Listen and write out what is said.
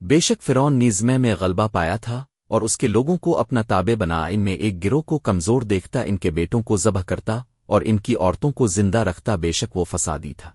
بے شک فرون نیزمے میں غلبہ پایا تھا اور اس کے لوگوں کو اپنا تابع بنا، ان میں ایک گروہ کو کمزور دیکھتا، ان کے بیٹوں کو ذبح کرتا اور ان کی عورتوں کو زندہ رکھتا، بے شک وہ فسادی تھا۔